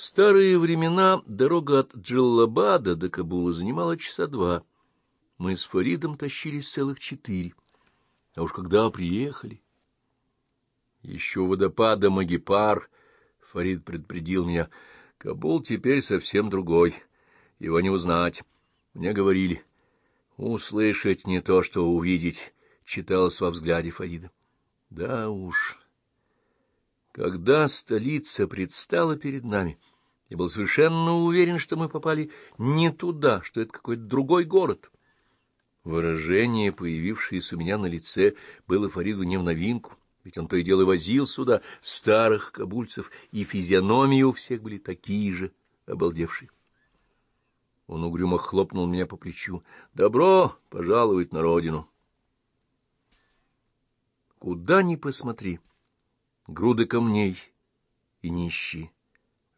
В старые времена дорога от Джаллабада до Кабула занимала часа два. Мы с Фаридом тащились целых четыре. А уж когда приехали... Еще водопада Магипар Фарид предупредил меня. Кабул теперь совсем другой. Его не узнать. Мне говорили. Услышать не то, что увидеть, читалось во взгляде Фарида. Да уж... Когда столица предстала перед нами, я был совершенно уверен, что мы попали не туда, что это какой-то другой город. Выражение, появившееся у меня на лице, было Фариду не в новинку, ведь он то и дело возил сюда старых кабульцев, и физиономии у всех были такие же обалдевшие. Он угрюмо хлопнул меня по плечу. «Добро пожаловать на родину!» Куда ни посмотри, груды камней и нищие.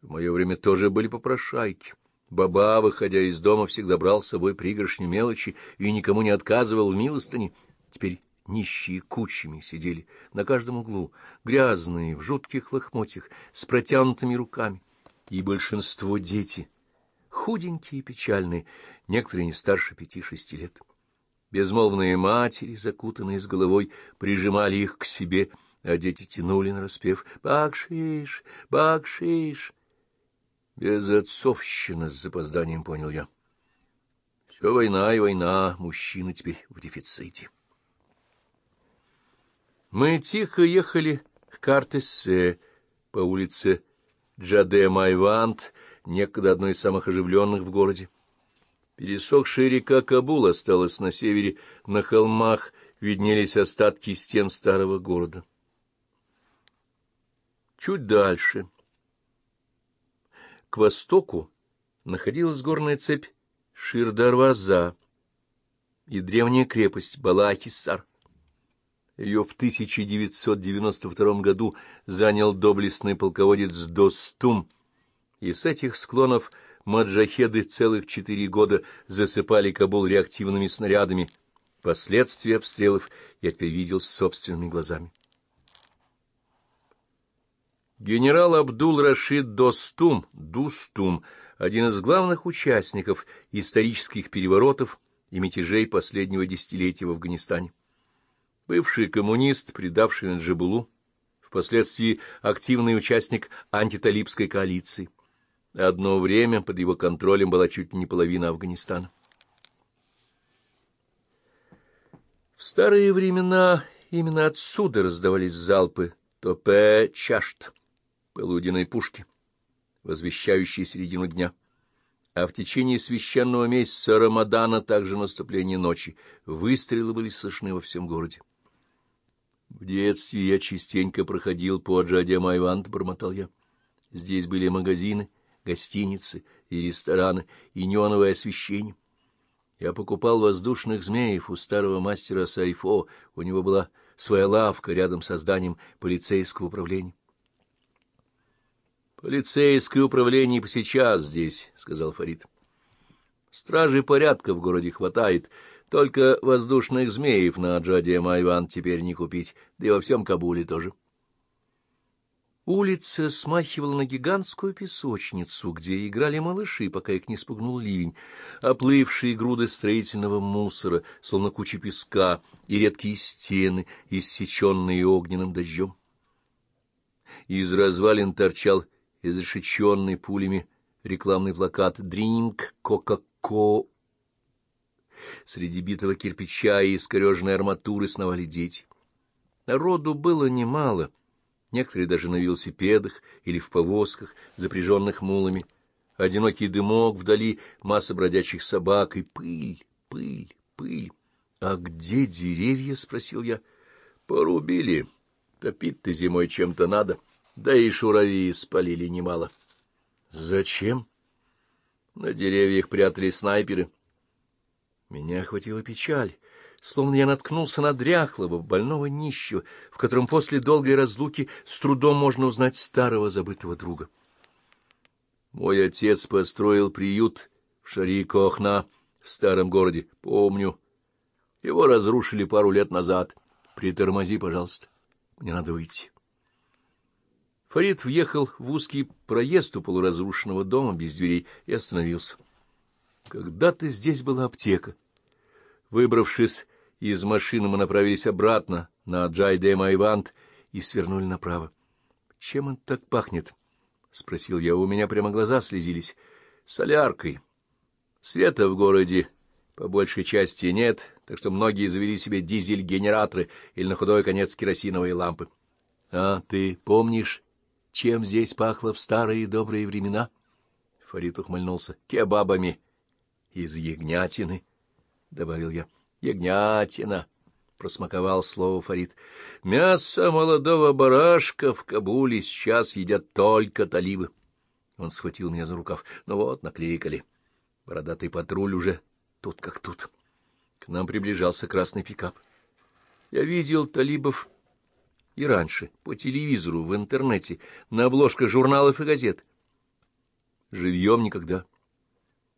В мое время тоже были попрошайки. Баба, выходя из дома, всегда брал с собой пригоршню мелочи и никому не отказывал в милостыне. Теперь нищие кучами сидели на каждом углу, грязные, в жутких лохмотьях, с протянутыми руками. И большинство дети, худенькие и печальные, некоторые не старше пяти-шести лет. Безмолвные матери, закутанные с головой, прижимали их к себе, а дети тянули на распев «Бакшиш! Бакшиш!» Безотцовщина с запозданием, понял я. Все война и война, мужчины теперь в дефиците. Мы тихо ехали к Картессе по улице Джаде-Майвант, некогда одной из самых оживленных в городе. Пересохшая река Кабул осталась на севере, на холмах виднелись остатки стен старого города. Чуть дальше, к востоку, находилась горная цепь Ширдарваза и древняя крепость Балахиссар. Ее в 1992 году занял доблестный полководец Достум, и с этих склонов маджахеды целых четыре года засыпали Кабул реактивными снарядами. Последствия обстрелов я теперь видел собственными глазами. Генерал Абдул-Рашид Достум, Дустум, один из главных участников исторических переворотов и мятежей последнего десятилетия в Афганистане. Бывший коммунист, предавший Наджибулу, впоследствии активный участник антиталибской коалиции. Одно время под его контролем была чуть ли не половина Афганистана. В старые времена именно отсюда раздавались залпы Топе-Чашт полуденной пушки, возвещающей середину дня. А в течение священного месяца Рамадана, также наступление ночи, выстрелы были слышны во всем городе. В детстве я частенько проходил по Аджаде Майвант, бормотал я. Здесь были магазины, гостиницы и рестораны, и неоновое освещение. Я покупал воздушных змеев у старого мастера Сайфо, у него была своя лавка рядом со зданием полицейского управления. Полицейское управление сейчас здесь, — сказал Фарид. Стражи порядка в городе хватает, только воздушных змеев на Джаде Майван теперь не купить, да и во всем Кабуле тоже. Улица смахивала на гигантскую песочницу, где играли малыши, пока их не спугнул ливень, оплывшие груды строительного мусора, словно куча песка, и редкие стены, иссеченные огненным дождем. Из развалин торчал изрешеченный пулями рекламный плакат «Дринк Кока-Ко». Среди битого кирпича и искореженной арматуры сновали дети. Народу было немало, некоторые даже на велосипедах или в повозках, запряженных мулами. Одинокий дымок вдали, масса бродячих собак и пыль, пыль, пыль. — А где деревья? — спросил я. — Порубили. Топить-то зимой чем-то надо. — да и шурави спалили немало. Зачем? На деревьях прятали снайперы. Меня охватила печаль, словно я наткнулся на дряхлого, больного нищего, в котором после долгой разлуки с трудом можно узнать старого забытого друга. Мой отец построил приют в Шари-Кохна в старом городе, помню. Его разрушили пару лет назад. Притормози, пожалуйста, мне надо выйти. Фарид въехал в узкий проезд у полуразрушенного дома без дверей и остановился. Когда-то здесь была аптека. Выбравшись из машины, мы направились обратно на Джайде-Майвант и свернули направо. — Чем он так пахнет? — спросил я. У меня прямо глаза слезились. — Соляркой. Света в городе по большей части нет, так что многие завели себе дизель-генераторы или на худой конец керосиновые лампы. — А ты помнишь, чем здесь пахло в старые добрые времена? Фарид ухмыльнулся. — Кебабами. — Из ягнятины, — добавил я. — Ягнятина, — просмаковал слово Фарид. — Мясо молодого барашка в Кабуле сейчас едят только талибы. Он схватил меня за рукав. Ну вот, накликали. Бородатый патруль уже тут как тут. К нам приближался красный пикап. Я видел талибов и раньше, по телевизору, в интернете, на обложках журналов и газет. Живьем никогда.